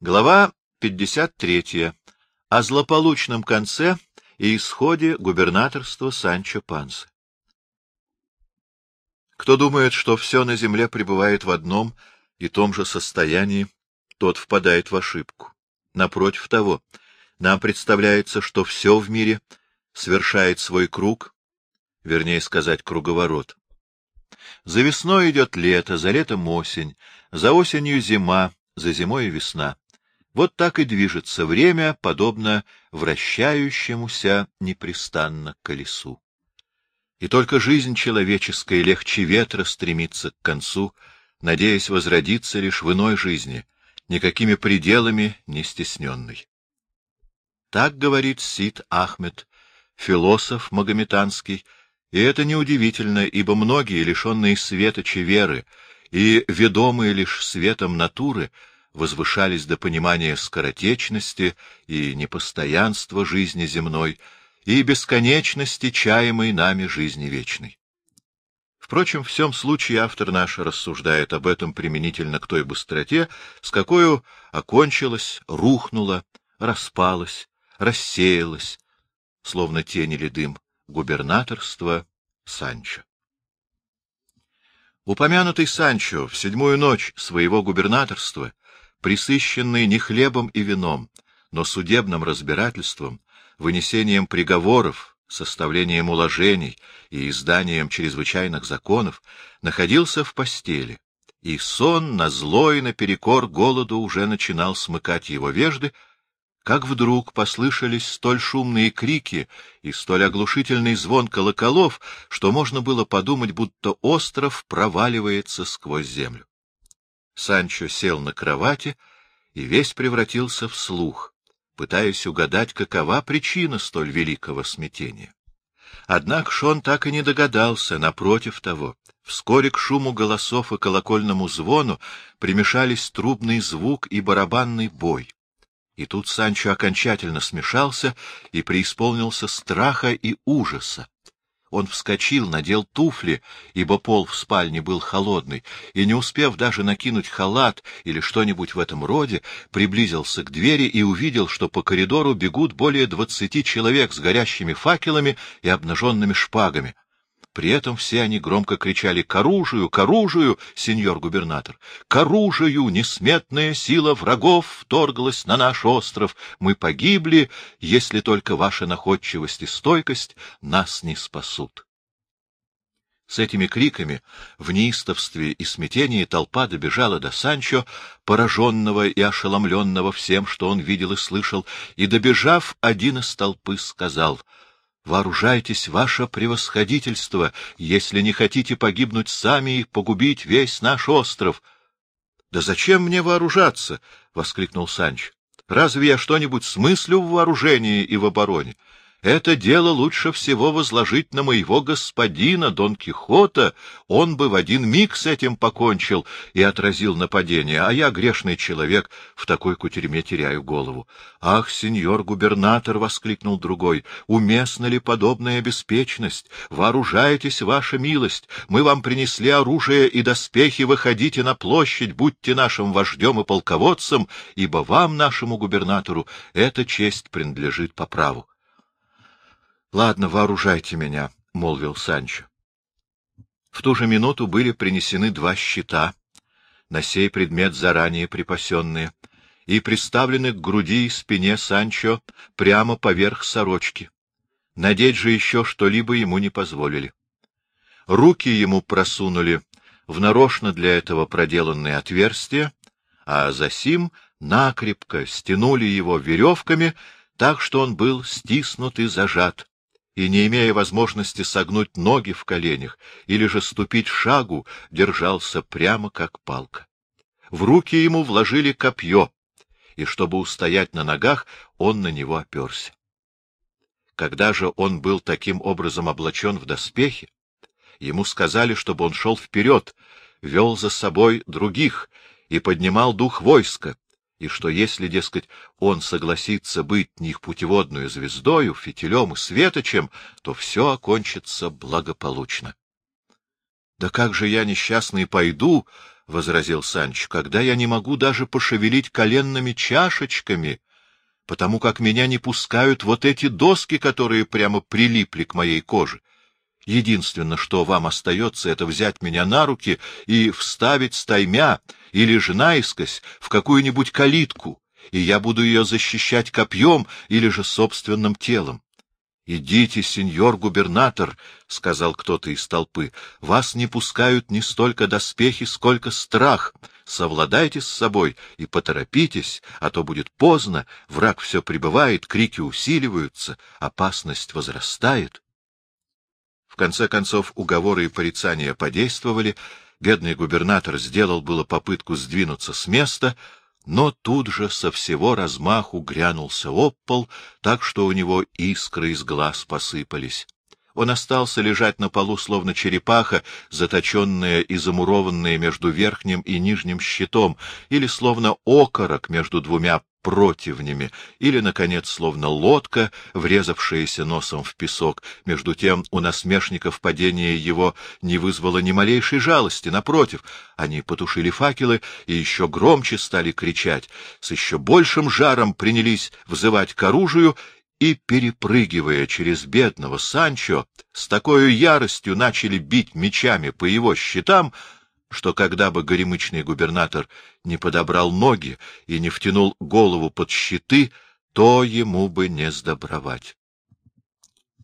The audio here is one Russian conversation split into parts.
Глава 53. О злополучном конце и исходе губернаторства Санчо Пансы. Кто думает, что все на земле пребывает в одном и том же состоянии, тот впадает в ошибку. Напротив того, нам представляется, что все в мире совершает свой круг, вернее сказать, круговорот. За весной идет лето, за летом осень, за осенью зима, за зимой весна. Вот так и движется время, подобно вращающемуся непрестанно колесу. И только жизнь человеческая легче ветра стремится к концу, надеясь возродиться лишь в иной жизни, никакими пределами не стесненной. Так говорит Сид Ахмед, философ магометанский, и это неудивительно, ибо многие, лишенные светоча веры и ведомые лишь светом натуры, возвышались до понимания скоротечности и непостоянства жизни земной и бесконечности чаемой нами жизни вечной. Впрочем, в всем случае автор наш рассуждает об этом применительно к той быстроте, с какой окончилась, рухнула, распалась, рассеялась, словно тень или дым, губернаторство Санчо. Упомянутый Санчо в седьмую ночь своего губернаторства присыщенный не хлебом и вином, но судебным разбирательством, вынесением приговоров, составлением уложений и изданием чрезвычайных законов, находился в постели, и сон на злой наперекор голоду уже начинал смыкать его вежды, как вдруг послышались столь шумные крики и столь оглушительный звон колоколов, что можно было подумать, будто остров проваливается сквозь землю. Санчо сел на кровати и весь превратился в слух, пытаясь угадать, какова причина столь великого смятения. Однако Шон так и не догадался, напротив того. Вскоре к шуму голосов и колокольному звону примешались трубный звук и барабанный бой. И тут Санчо окончательно смешался и преисполнился страха и ужаса. Он вскочил, надел туфли, ибо пол в спальне был холодный, и, не успев даже накинуть халат или что-нибудь в этом роде, приблизился к двери и увидел, что по коридору бегут более двадцати человек с горящими факелами и обнаженными шпагами. При этом все они громко кричали «К оружию! К оружию, сеньор губернатор! К оружию! Несметная сила врагов вторглась на наш остров! Мы погибли, если только ваша находчивость и стойкость нас не спасут!» С этими криками в неистовстве и смятении толпа добежала до Санчо, пораженного и ошеломленного всем, что он видел и слышал, и, добежав, один из толпы сказал — Вооружайтесь, ваше превосходительство, если не хотите погибнуть сами и погубить весь наш остров. — Да зачем мне вооружаться? — воскликнул Санч. — Разве я что-нибудь смыслю в вооружении и в обороне? Это дело лучше всего возложить на моего господина Дон Кихота, он бы в один миг с этим покончил и отразил нападение, а я, грешный человек, в такой кутерьме теряю голову. — Ах, сеньор губернатор! — воскликнул другой. — Уместна ли подобная беспечность? Вооружайтесь, ваша милость! Мы вам принесли оружие и доспехи, выходите на площадь, будьте нашим вождем и полководцем, ибо вам, нашему губернатору, эта честь принадлежит по праву. — Ладно, вооружайте меня, — молвил Санчо. В ту же минуту были принесены два щита, на сей предмет заранее припасенные, и приставлены к груди и спине Санчо прямо поверх сорочки. Надеть же еще что-либо ему не позволили. Руки ему просунули в нарочно для этого проделанные отверстия, а засим накрепко стянули его веревками, так что он был стиснут и зажат, и, не имея возможности согнуть ноги в коленях или же ступить шагу, держался прямо как палка. В руки ему вложили копье, и, чтобы устоять на ногах, он на него оперся. Когда же он был таким образом облачен в доспехи, ему сказали, чтобы он шел вперед, вел за собой других и поднимал дух войска, и что если, дескать, он согласится быть них путеводную звездою, фитилем и светочем, то все окончится благополучно. — Да как же я, несчастный, пойду? — возразил Санч, — когда я не могу даже пошевелить коленными чашечками, потому как меня не пускают вот эти доски, которые прямо прилипли к моей коже. Единственное, что вам остается, это взять меня на руки и вставить стаймя или же наискось в какую-нибудь калитку, и я буду ее защищать копьем или же собственным телом. — Идите, сеньор губернатор, — сказал кто-то из толпы, — вас не пускают не столько доспехи, сколько страх. Совладайте с собой и поторопитесь, а то будет поздно, враг все прибывает, крики усиливаются, опасность возрастает. Конце концов уговоры и порицания подействовали, бедный губернатор сделал было попытку сдвинуться с места — но тут же со всего размаху грянулся об пол, так что у него искры из глаз посыпались. Он остался лежать на полу, словно черепаха, заточенная и замурованная между верхним и нижним щитом, или словно окорок между двумя противнями, или, наконец, словно лодка, врезавшаяся носом в песок. Между тем у насмешников падение его не вызвало ни малейшей жалости, напротив, они потушили факелы и еще громче стали кричать, с еще большим жаром принялись взывать к оружию и, перепрыгивая через бедного Санчо, с такой яростью начали бить мечами по его щитам, что когда бы горемычный губернатор не подобрал ноги и не втянул голову под щиты, то ему бы не сдобровать.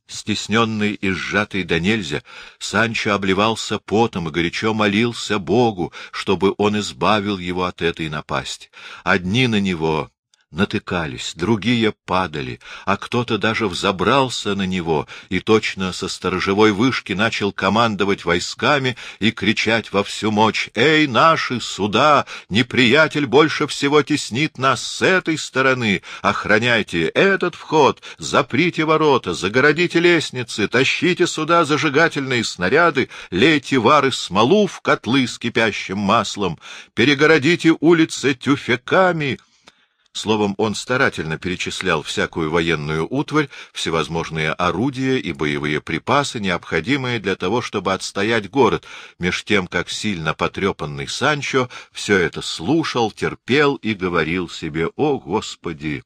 Стесненный и сжатый до нельзя, Санчо обливался потом и горячо молился Богу, чтобы он избавил его от этой напасти. Одни на него натыкались, другие падали, а кто-то даже взобрался на него и точно со сторожевой вышки начал командовать войсками и кричать во всю мощь «Эй, наши суда! Неприятель больше всего теснит нас с этой стороны! Охраняйте этот вход, заприте ворота, загородите лестницы, тащите сюда зажигательные снаряды, лейте вары смолу в котлы с кипящим маслом, перегородите улицы тюфяками!» Словом, он старательно перечислял всякую военную утварь, всевозможные орудия и боевые припасы, необходимые для того, чтобы отстоять город, меж тем, как сильно потрепанный Санчо все это слушал, терпел и говорил себе «О, Господи!»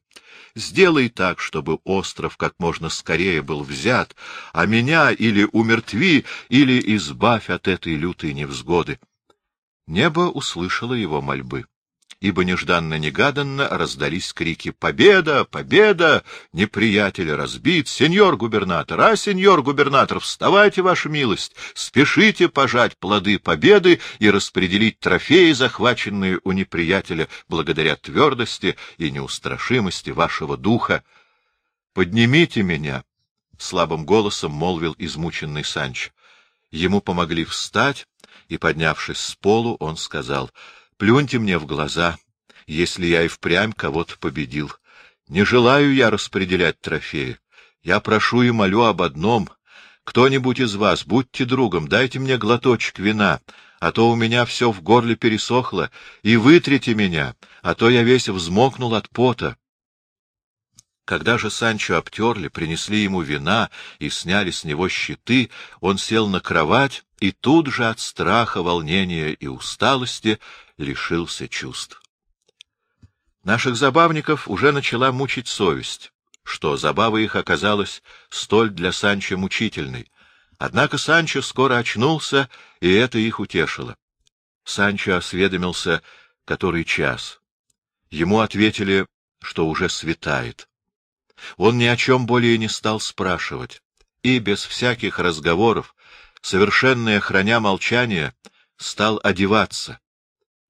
Сделай так, чтобы остров как можно скорее был взят, а меня или умертви, или избавь от этой лютой невзгоды. Небо услышало его мольбы ибо нежданно-негаданно раздались крики «Победа! Победа! Неприятель разбит! Сеньор губернатор! А, сеньор губернатор, вставайте, ваша милость! Спешите пожать плоды победы и распределить трофеи, захваченные у неприятеля, благодаря твердости и неустрашимости вашего духа! Поднимите меня!» — слабым голосом молвил измученный Санч. Ему помогли встать, и, поднявшись с полу, он сказал — Плюньте мне в глаза, если я и впрямь кого-то победил. Не желаю я распределять трофеи. Я прошу и молю об одном. Кто-нибудь из вас, будьте другом, дайте мне глоточек вина, а то у меня все в горле пересохло, и вытрите меня, а то я весь взмокнул от пота. Когда же Санчо обтерли, принесли ему вина и сняли с него щиты, он сел на кровать и тут же от страха, волнения и усталости лишился чувств. Наших забавников уже начала мучить совесть, что забава их оказалась столь для Санчо мучительной. Однако Санчо скоро очнулся, и это их утешило. Санчо осведомился, который час. Ему ответили, что уже светает. Он ни о чем более не стал спрашивать, и без всяких разговоров, совершенно храня молчание, стал одеваться.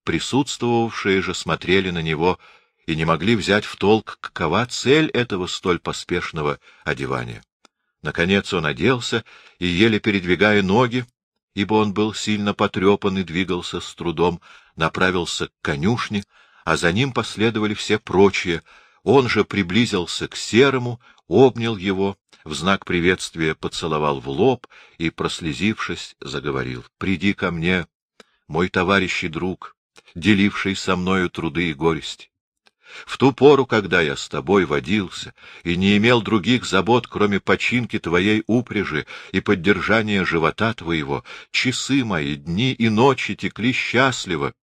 Присутствовавшие же смотрели на него и не могли взять в толк, какова цель этого столь поспешного одевания. Наконец он оделся и, еле передвигая ноги, ибо он был сильно потрепан и двигался с трудом, направился к конюшне, а за ним последовали все прочие. Он же приблизился к серому, обнял его, в знак приветствия поцеловал в лоб и, прослезившись, заговорил. — Приди ко мне, мой товарищ и друг, деливший со мною труды и горести. В ту пору, когда я с тобой водился и не имел других забот, кроме починки твоей упряжи и поддержания живота твоего, часы мои, дни и ночи текли счастливо,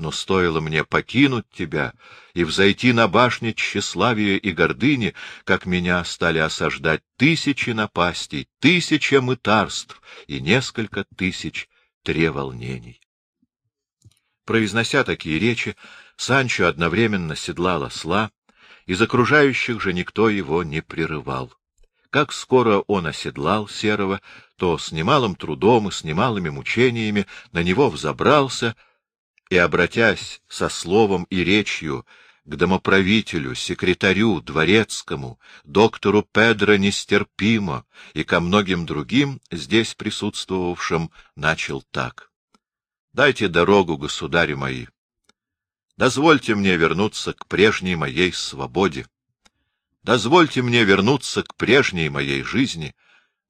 но стоило мне покинуть тебя и взойти на башне тщеславия и гордыни, как меня стали осаждать тысячи напастей, тысяча мытарств и несколько тысяч треволнений. Произнося такие речи, Санчо одновременно седлал осла, из окружающих же никто его не прерывал. Как скоро он оседлал Серого, то с немалым трудом и с немалыми мучениями на него взобрался и, обратясь со словом и речью к домоправителю, секретарю, дворецкому, доктору Педро Нестерпимо и ко многим другим, здесь присутствовавшим, начал так. — Дайте дорогу, государи мои. Дозвольте мне вернуться к прежней моей свободе. Дозвольте мне вернуться к прежней моей жизни,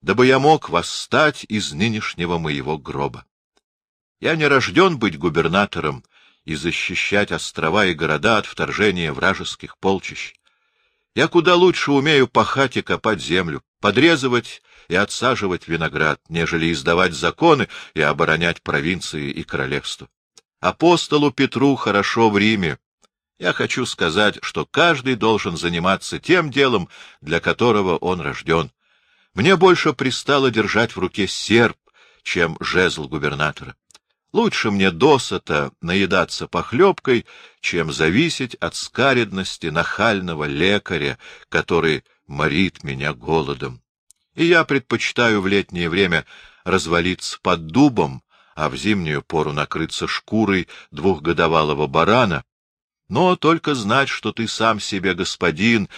дабы я мог восстать из нынешнего моего гроба. Я не рожден быть губернатором и защищать острова и города от вторжения вражеских полчищ. Я куда лучше умею пахать и копать землю, подрезывать и отсаживать виноград, нежели издавать законы и оборонять провинции и королевство. Апостолу Петру хорошо в Риме. Я хочу сказать, что каждый должен заниматься тем делом, для которого он рожден. Мне больше пристало держать в руке серп, чем жезл губернатора. Лучше мне досыта наедаться похлебкой, чем зависеть от скаредности нахального лекаря, который морит меня голодом. И я предпочитаю в летнее время развалиться под дубом, а в зимнюю пору накрыться шкурой двухгодовалого барана, но только знать, что ты сам себе господин,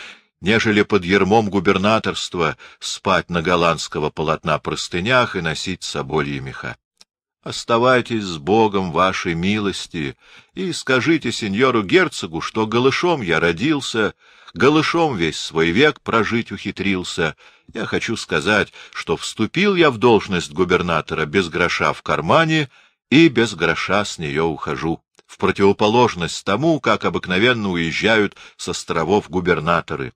нежели под ермом губернаторства спать на голландского полотна простынях и носить собольи меха. Оставайтесь с Богом вашей милости и скажите сеньору-герцогу, что голышом я родился, голышом весь свой век прожить ухитрился. Я хочу сказать, что вступил я в должность губернатора без гроша в кармане и без гроша с нее ухожу, в противоположность тому, как обыкновенно уезжают с островов губернаторы.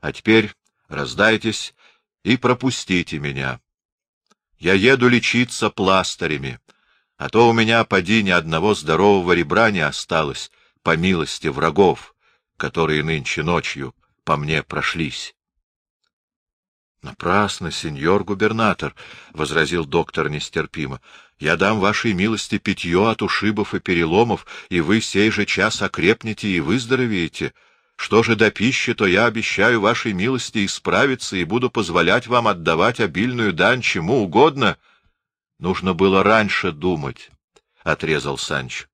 А теперь раздайтесь и пропустите меня. Я еду лечиться пластырями, а то у меня, поди, ни одного здорового ребра не осталось, по милости врагов, которые нынче ночью по мне прошлись. — Напрасно, сеньор губернатор, — возразил доктор нестерпимо. — Я дам вашей милости питье от ушибов и переломов, и вы сей же час окрепнете и выздоровеете. — что же до пищи, то я обещаю вашей милости исправиться и буду позволять вам отдавать обильную дань чему угодно. Нужно было раньше думать, — отрезал Санч.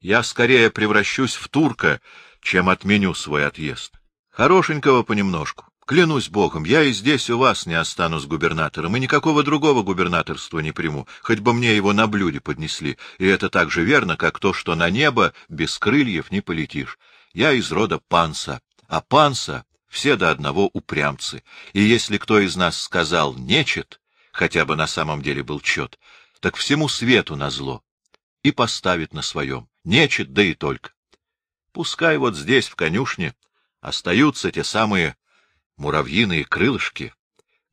Я скорее превращусь в турка, чем отменю свой отъезд. Хорошенького понемножку. Клянусь богом, я и здесь у вас не останусь губернатором, и никакого другого губернаторства не приму, хоть бы мне его на блюде поднесли, и это так же верно, как то, что на небо без крыльев не полетишь. Я из рода панса, а панса все до одного упрямцы, и если кто из нас сказал «нечет», хотя бы на самом деле был чет, так всему свету назло, и поставит на своем, нечет, да и только. Пускай вот здесь, в конюшне, остаются те самые муравьиные крылышки,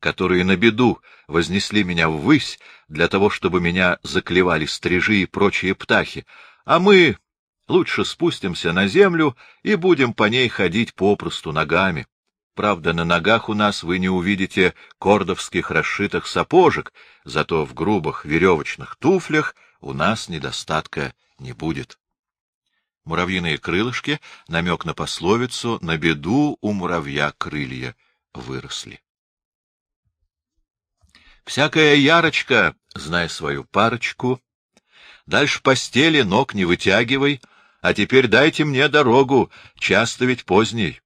которые на беду вознесли меня ввысь для того, чтобы меня заклевали стрижи и прочие птахи, а мы Лучше спустимся на землю и будем по ней ходить попросту ногами. Правда, на ногах у нас вы не увидите кордовских расшитых сапожек, зато в грубых веревочных туфлях у нас недостатка не будет. Муравьиные крылышки — намек на пословицу «на беду у муравья крылья выросли». Всякая ярочка, зная свою парочку, дальше постели ног не вытягивай — а теперь дайте мне дорогу, часто ведь поздний.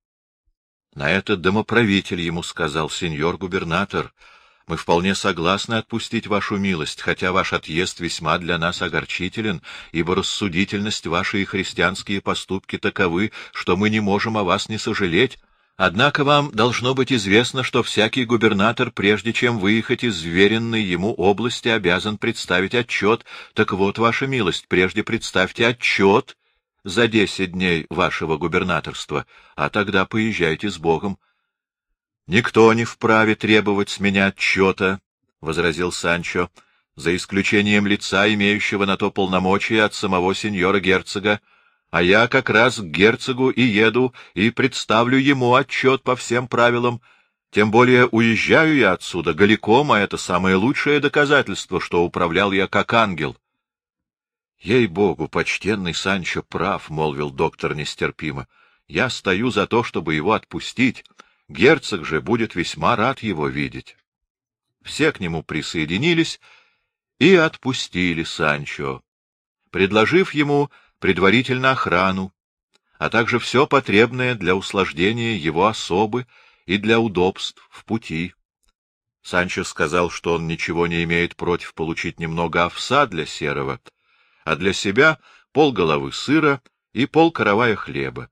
На это домоправитель ему сказал, сеньор губернатор, мы вполне согласны отпустить вашу милость, хотя ваш отъезд весьма для нас огорчителен, ибо рассудительность ваши и христианские поступки таковы, что мы не можем о вас не сожалеть. Однако вам должно быть известно, что всякий губернатор, прежде чем выехать из веренной ему области, обязан представить отчет. Так вот, ваша милость, прежде представьте отчет, за десять дней вашего губернаторства, а тогда поезжайте с Богом. — Никто не вправе требовать с меня отчета, — возразил Санчо, — за исключением лица, имеющего на то полномочия от самого сеньора-герцога, а я как раз к герцогу и еду и представлю ему отчет по всем правилам, тем более уезжаю я отсюда голиком, а это самое лучшее доказательство, что управлял я как ангел. — Ей-богу, почтенный Санчо прав, — молвил доктор нестерпимо. — Я стою за то, чтобы его отпустить. Герцог же будет весьма рад его видеть. Все к нему присоединились и отпустили Санчо, предложив ему предварительно охрану, а также все потребное для усложнения его особы и для удобств в пути. Санчо сказал, что он ничего не имеет против получить немного овса для серого, а для себя полголовы сыра и полкоровая хлеба.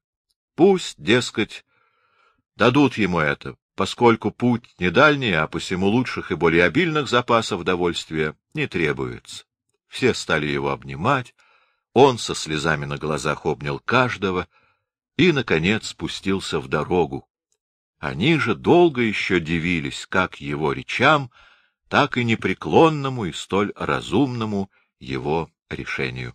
Пусть, дескать, дадут ему это, поскольку путь не дальний, а посему лучших и более обильных запасов довольствия не требуется. Все стали его обнимать, он со слезами на глазах обнял каждого и, наконец, спустился в дорогу, они же долго еще дивились как его речам, так и непреклонному и столь разумному его решению.